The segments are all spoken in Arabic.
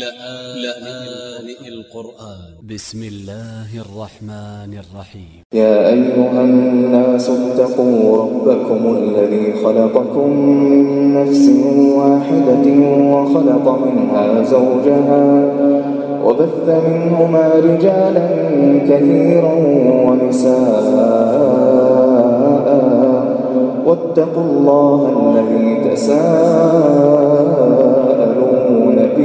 لآن القرآن. ب س م الله الرحمن الرحيم. يا أيها الناس اتقوا ربكم الذي خلقكم من نفس واحدة وخلق منها زوجها وبث منهما رجالا كثيرا ونساء. واتقوا الله الذي تساءلون به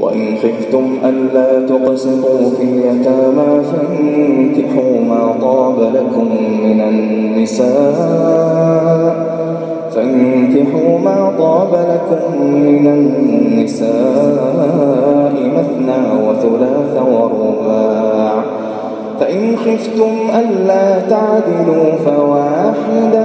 وإن خفتم ألا تقسطوا في اليتامى فانكحوا ما طاب لكم من النساء فانكحوا ما طاب لكم من النساء مثنى وثلاث ورباع فإن خفتم ألا تعدلوا فواحدة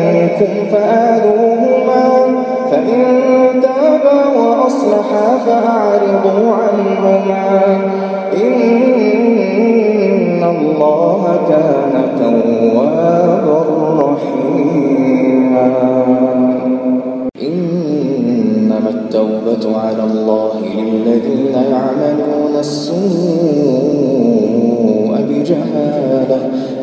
منكم فآذوهما. فإن تابا وأصلحا فأعرضوا عنهما. إن الله كان توابا رحيما. إنما التوبة على الله للذين يعملون السوء بجهالة.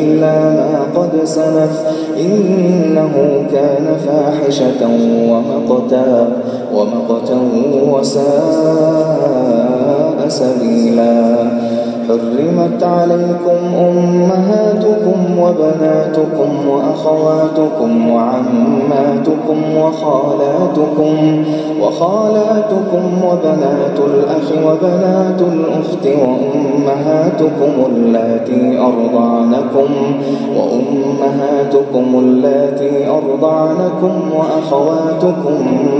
إلا ما قد سلف. إنه كان فاحشة ومقتا ومقتا وساء سبيلا. حرمت عليكم أمهاتكم وبناتكم وأخواتكم وعماتكم وخالاتكم وخالاتكم وبنات الأخ وبنات الأخت وأمهاتكم اللاتي أرضعنكم وأمهاتكم اللاتي أرضعنكم وأخواتكم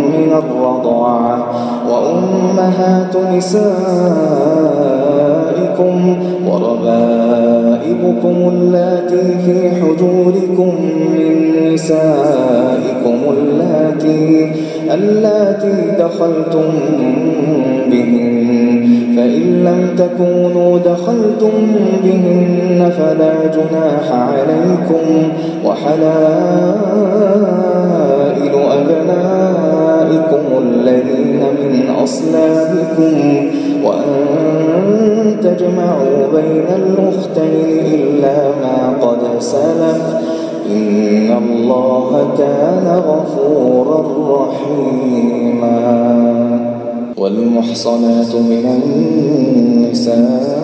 من الرضاعة وأمهات نسائكم وربائبكم اللاتي في حجوركم من نسائكم اللاتي اللاتي دخلتم بهن. فإن لم تكونوا دخلتم بهن فلا جناح عليكم وحلائل أبنائكم الذين من أصلابكم وأن تجمعوا بين الأختين إلا ما قد سلف. إن الله كان غفورا رحيما. والمحصنات من النساء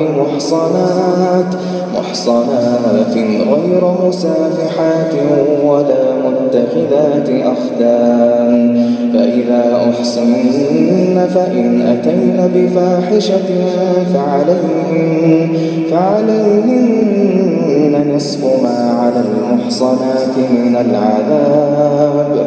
محصنات محصنات غير مسافحات ولا متخذات أخدان. فإذا أحسن فإن أتين بفاحشة فعليهن, فعليهن نصف ما على المحصنات من العذاب.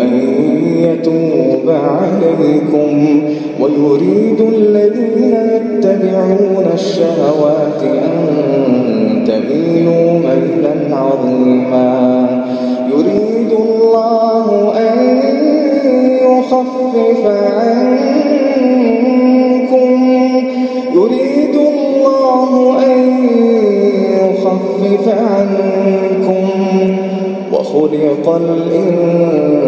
أن يتوب عليكم ويريد الذين يتبعون الشهوات أن تميلوا ميلا عظيما. يريد الله أن يخفف عنكم. يريد الله أن يخفف عنكم. خلق الإنسان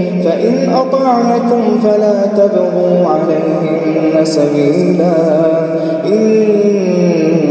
فإن أطعنكم فلا تبغوا عليهن سبيلا. إن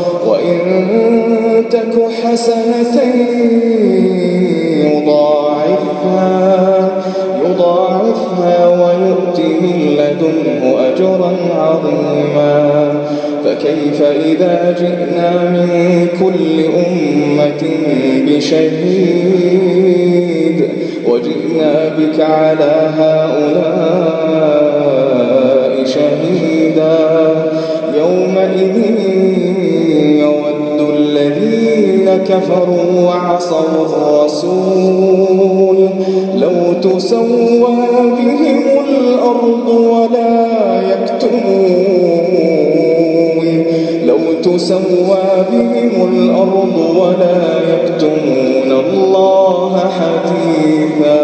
وإن تك حسنة يضاعفها يضاعفها ويؤت من لدنه أجرا عظيما. فكيف إذا جئنا من كل أمة بشهيد وجئنا بك على هؤلاء شهيدا؟ كفروا وعصوا الرسول. لو تسوى بهم الأرض ولا يكتمون. تسوى بهم الأرض ولا يكتمون الله حديثا.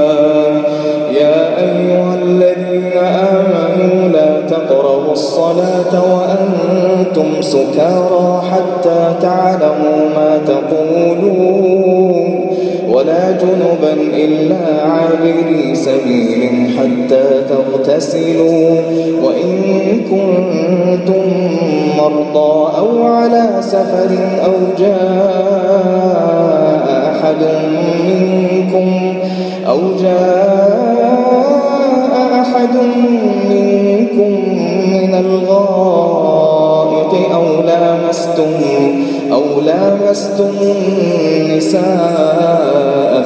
يا أيها الذين آمنوا لا تقربوا الصلاة وأنتم سكارى حتى تعلموا ما جنبا إلا عابري سبيل حتى تغتسلوا. وإن كنتم مرضى أو على سفر أو جاء أحد منكم أو جاء أحد منكم من الغائط أو لامستم أو لامستم النساء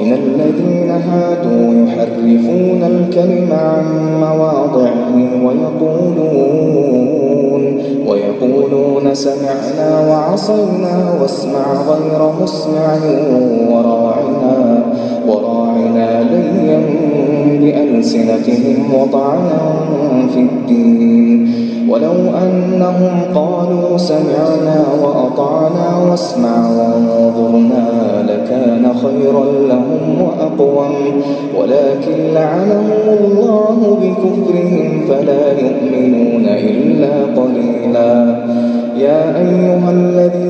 من الذين هادوا يحرفون الكلم عن مواضعه ويقولون ويقولون سمعنا وعصينا واسمع غير مسمع وراعنا وراعنا ليا بألسنتهم وطعنا في الدين. ولو أنهم قالوا سمعنا وأطعنا واسمع وانظرنا لكان خيرا لهم وأقوم. ولكن لعنهم الله بكفرهم فلا يؤمنون إلا قليلا. يا أيها الذين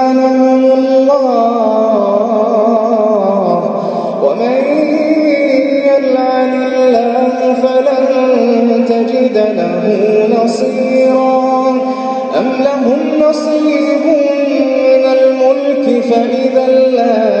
له نصيرا أم لهم نصيب من الملك فإذا لا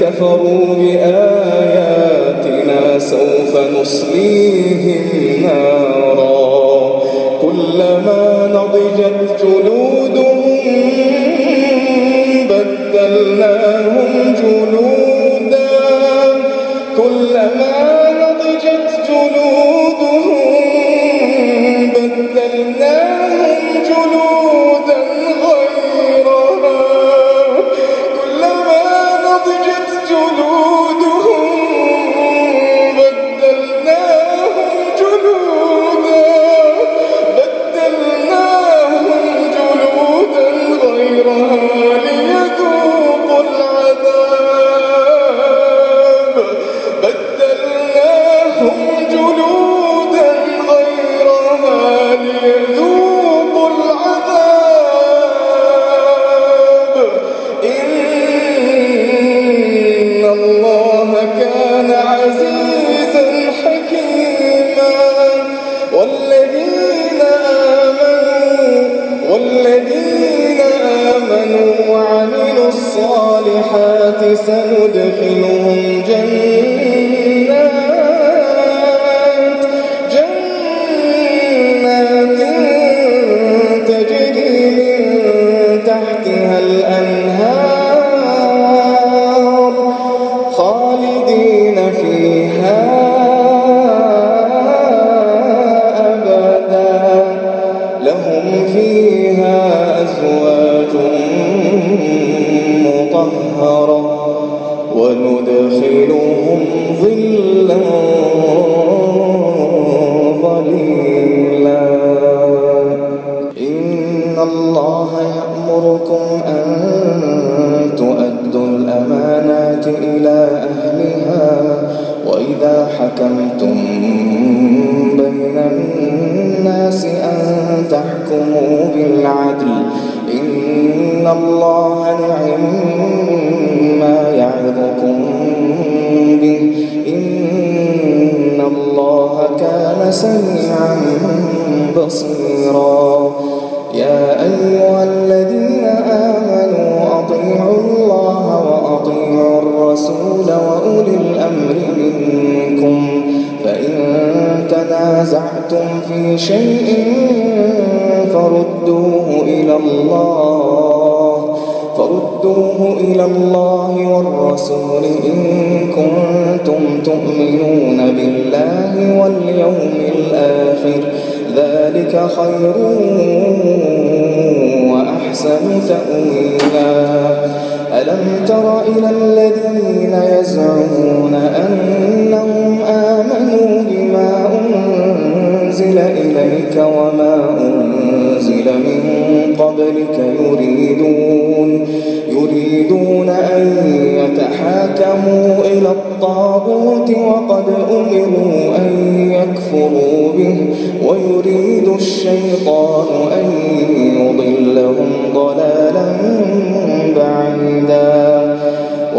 كفروا بآياتنا سوف نصليهم نارا. كلما نضجت جلودهم بدلناهم جلودا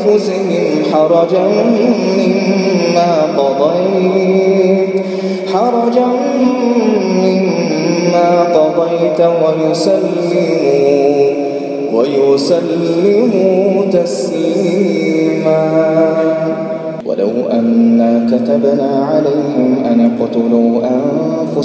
أنفسهم حرجا مما قضيت حرجا مما قضيت ويسلموا ويسلموا تسليما. ولو أنا كتبنا عليهم أن اقتلوا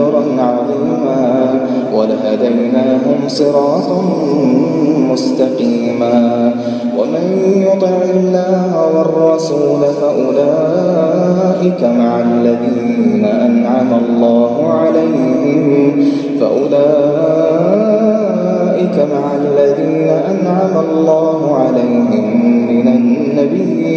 أجرا عظيما ولهديناهم صراطا مستقيما ومن يطع الله والرسول فأولئك مع الذين أنعم الله عليهم فأولئك مع الذين أنعم الله عليهم من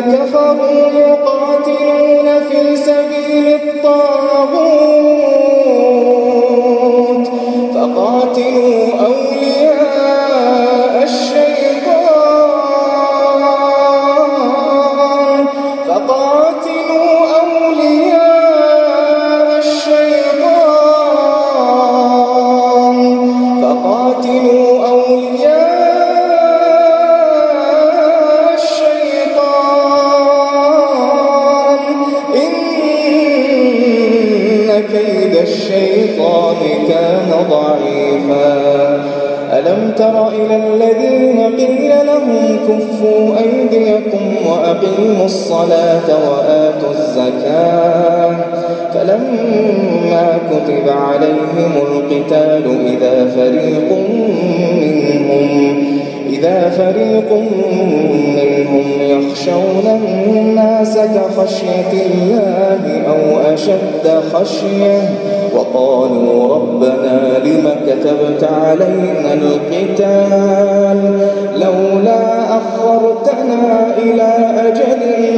كفروا يقاتلون في سبيل الطاغوت فقاتلوا أولياء وأوفوا أيديكم وأقيموا الصلاة وآتوا الزكاة. فلما كتب عليهم القتال إذا فريق منهم إذا فريق منهم يخشون الناس كخشية الله أو أشد خشية وقالوا ربنا لم كتبت علينا القتال؟ إلى أجل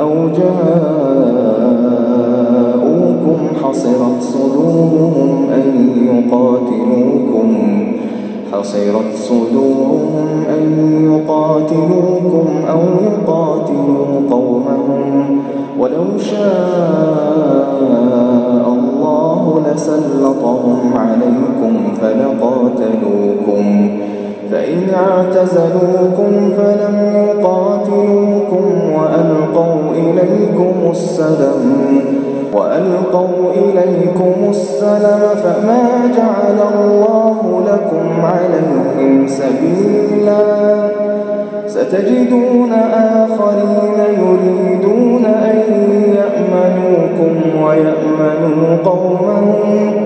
أو جاءوكم حصرت صدورهم أن يقاتلوكم حصرت صدورهم أن يقاتلوكم أو يقاتلوا قومهم. ولو شاء الله لسلطهم عليكم فلقاتلوكم. فإن اعتزلوكم فلم يقاتلوكم وألقوا إليكم السلم وألقوا إليكم السلم فما جعل الله لكم عليهم سبيلا ستجدون آخرين يريدون أن يأمنوكم ويأمنوا قومهم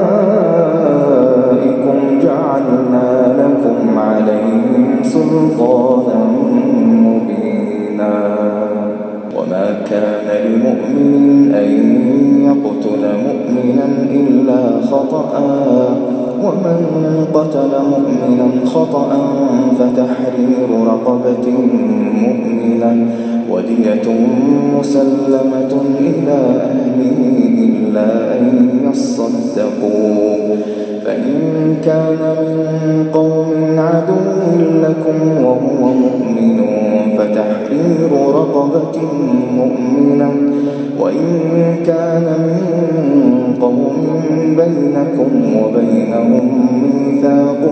سلطانا مبينا. وما كان لمؤمن أن يقتل مؤمنا إلا خطأ. ومن قتل مؤمنا خطأ فتحرير رقبة مؤمنة ودية مسلمة إلى أهله إلا أن يصدقوا. فإن كان من قوم عدو لكم وهو مؤمن فتحرير رقبة مؤمنة. وإن كان من قوم بينكم وبينهم ميثاق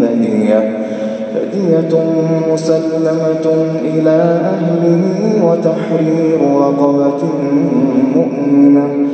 فدية فدية مسلمة إلى أهله وتحرير رقبة مؤمنة.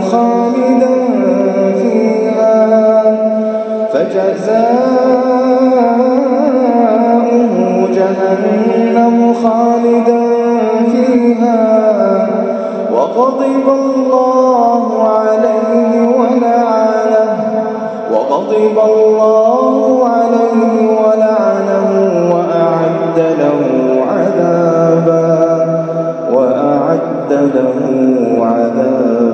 خالدا فيها. فجزاؤه جهنم خالدا فيها. وغضب الله عليه ولعنه. وغضب الله عليه ولعنه وأعد له عذابا. وأعد له عذابا.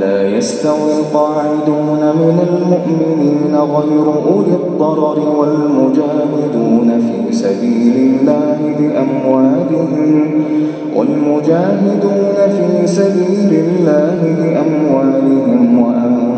لا يستوي القاعدون من المؤمنين غير أولي الضرر والمجاهدون في سبيل الله بأموالهم. والمجاهدون في سبيل الله بأموالهم وأنفسهم.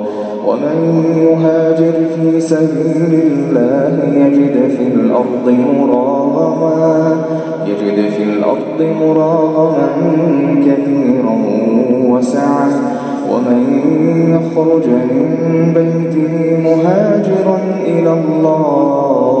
ومن يهاجر في سبيل الله يجد في الأرض مراغما يجد في الأرض مراغما كثيرا وسعة ومن يخرج من بيته مهاجرا إلى الله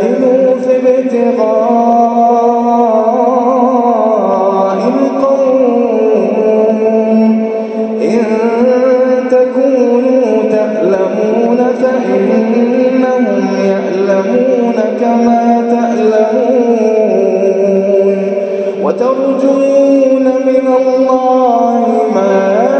جاهدوا في ابتغاء القوم. إن تكونوا تألمون فإنهم يألمون كما تألمون. وترجون من الله ما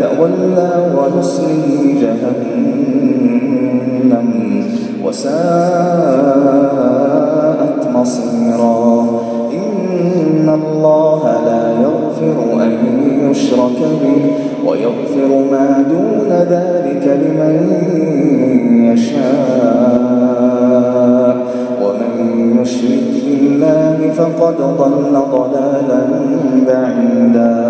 تولى ونصره جهنم وساءت مصيرا. إن الله لا يغفر أن يشرك به ويغفر ما دون ذلك لمن يشاء. ومن يشرك بالله فقد ضل ضلالا بعيدا.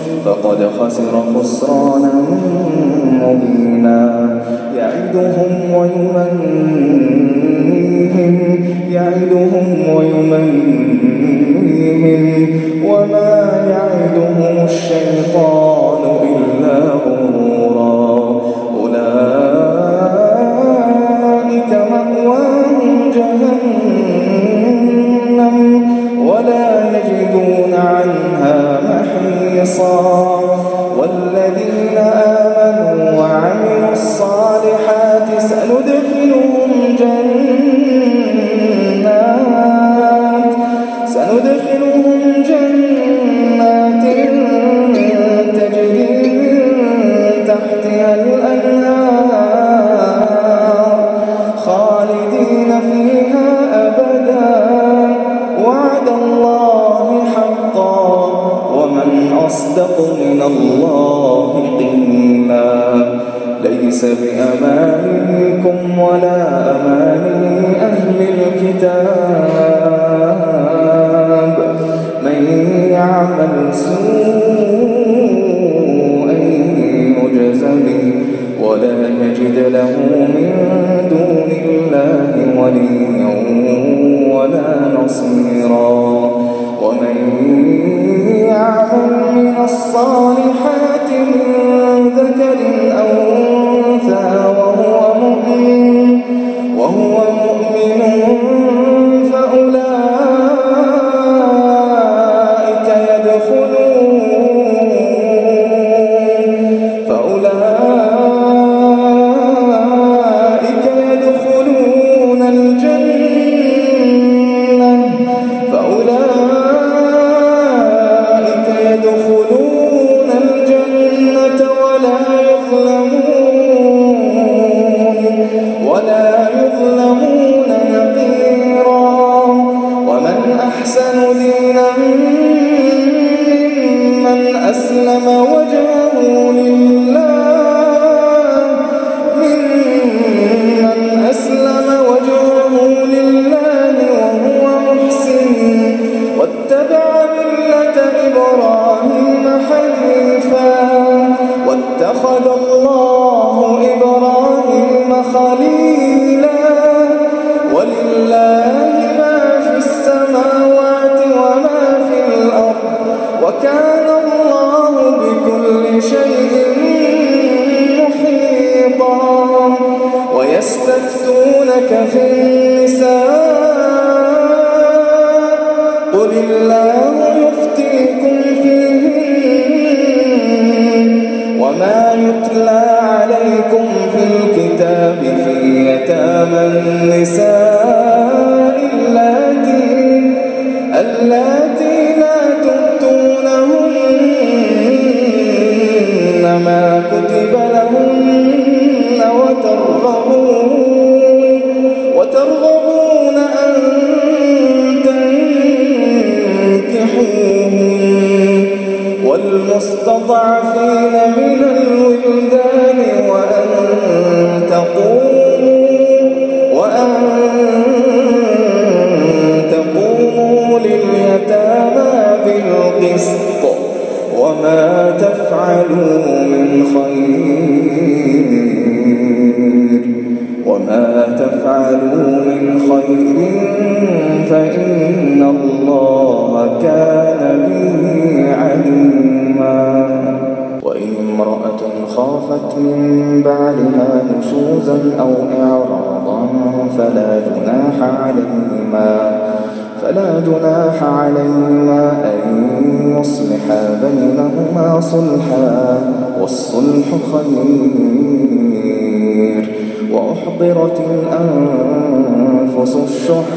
فقد خسر خسرانا مبينا. يعدهم ويمنيهم يعدهم ويمنيهم. وما يعدهم الشيطان من دون الله وليا ولا نصيرا. ومن يعمل من الصالحات من خافت من بعدها نشوزا أو إعراضا فلا جناح عليهما فلا جناح عليهما أن يصلحا بينهما صلحا والصلح خير. وأحضرت الأنفس الشح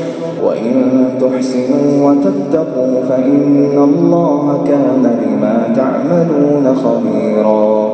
وإن تحسنوا وتتقوا فإن الله كان بما تعملون خبيراً.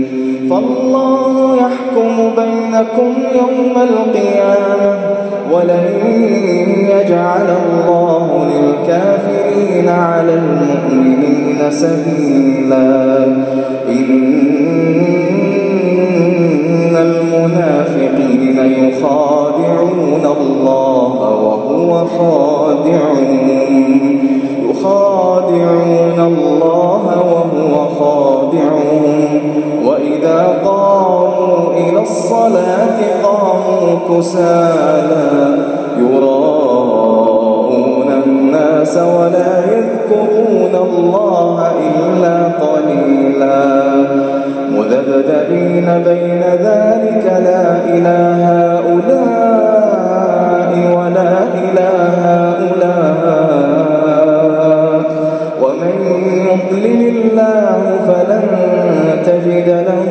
فالله يحكم بينكم يوم القيامة ولن يجعل الله للكافرين على المؤمنين سبيلا. إن المنافقين يخادعون الله وهو خادعهم. يخادعون الله وهو خادعهم. وإذا قاموا إلى الصلاة قاموا كسالى يراءون الناس ولا يذكرون يذكرون الله إلا قليلا. مذبذبين بين ذلك لا إله هؤلاء ولا إله هؤلاء. ومن يضلل الله فلن تجد له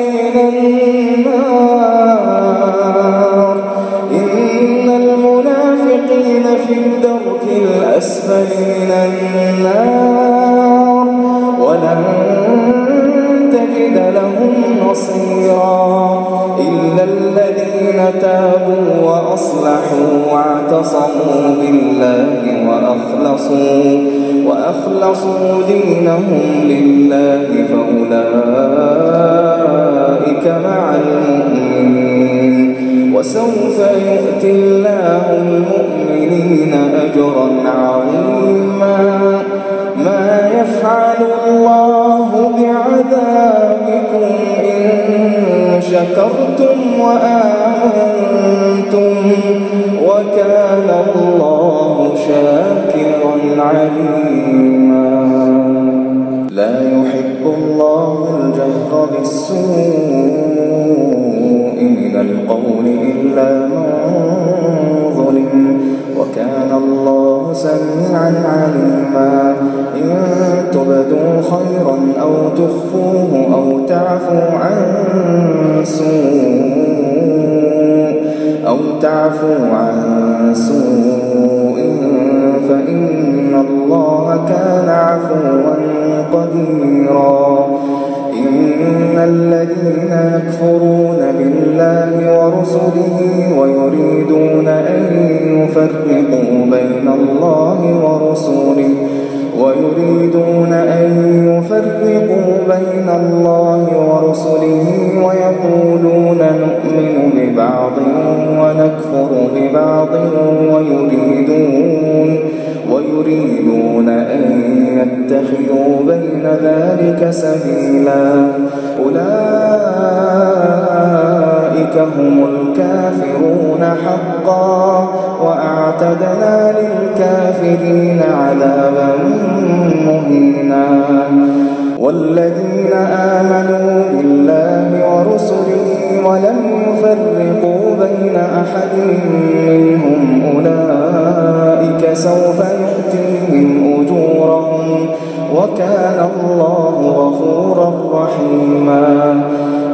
رحيما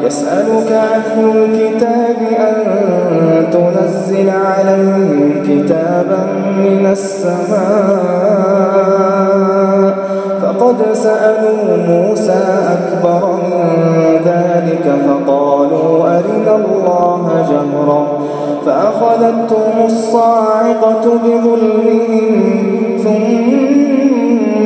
يسألك أهل الكتاب أن تنزل عليهم كتابا من السماء. فقد سألوا موسى أكبر من ذلك فقالوا أرنا الله جهرا. فأخذتهم الصاعقة بظلمهم ثم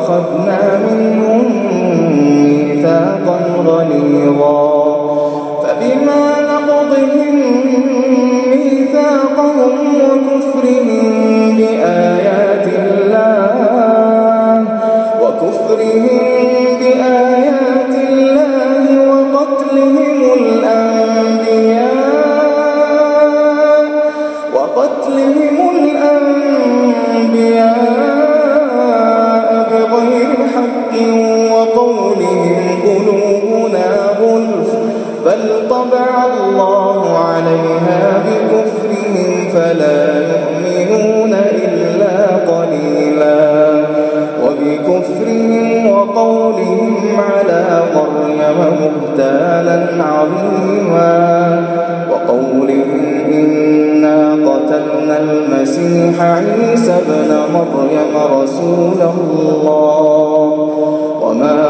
وأخذنا منهم ميثاقا غليظا. فبما نقضهم ميثاقهم وكفرهم بآيات الله وكفرهم بكفرهم فلا يؤمنون إلا قليلا. وبكفرهم وقولهم على مريم بهتانا عظيما. وقولهم إنا قتلنا المسيح عيسى ابن مريم رسول الله. وما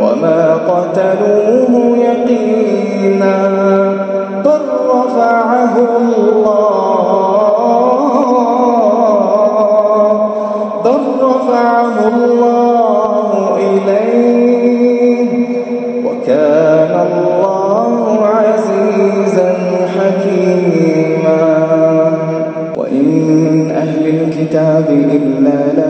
وما قتلوه يقينا بل رفعه الله. بل رفعه الله إليه. وكان الله عزيزا حكيما. وإن من أهل الكتاب إلا ليؤمنن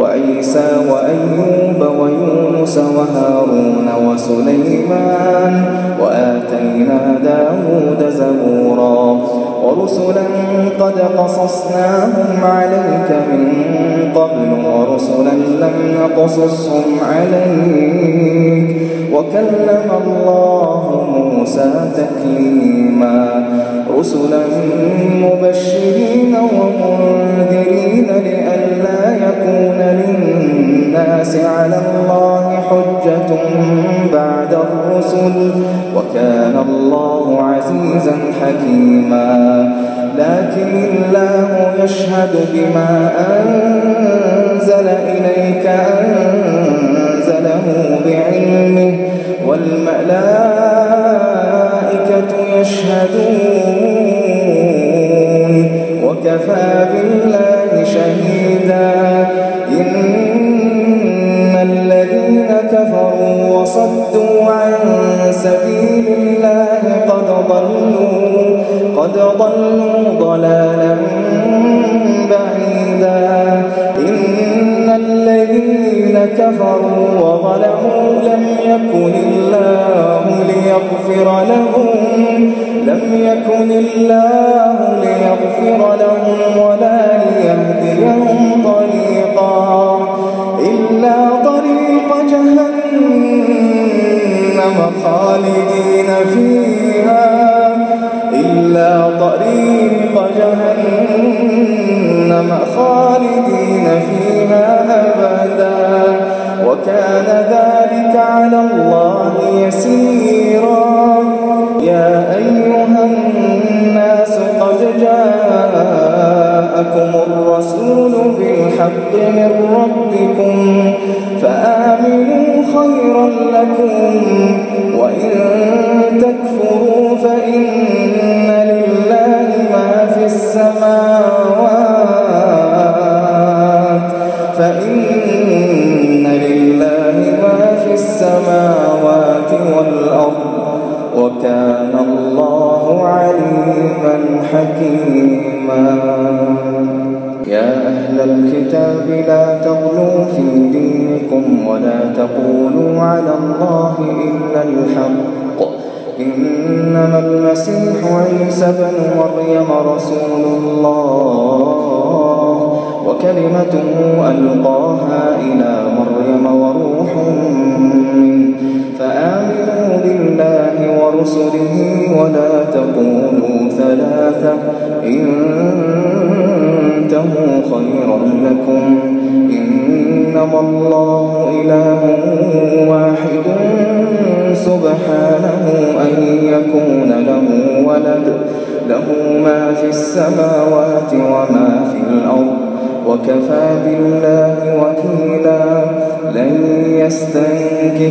وعيسى وأيوب ويونس وهارون وسليمان وآتينا داود زبورا ورسلا قد قصصناهم عليك من قبل ورسلا لم نقصصهم عليك وكلم الله موسى تكليما رسلا مبشرين ومنذرين لئلا يكون للناس على الله حجة بعد الرسل وكان الله عزيزا حكيما. لكن الله يشهد بما أنزل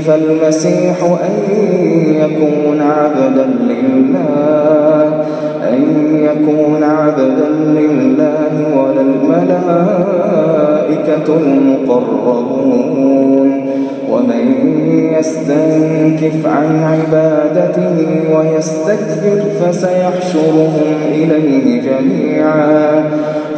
يستنكف المسيح أن يكون عبدا لله أن يكون عبدا لله ولا الملائكة المقربون ومن يستنكف عن عبادته ويستكبر فسيحشرهم إليه جميعا.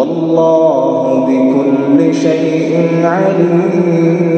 والله بكل شيء عليم.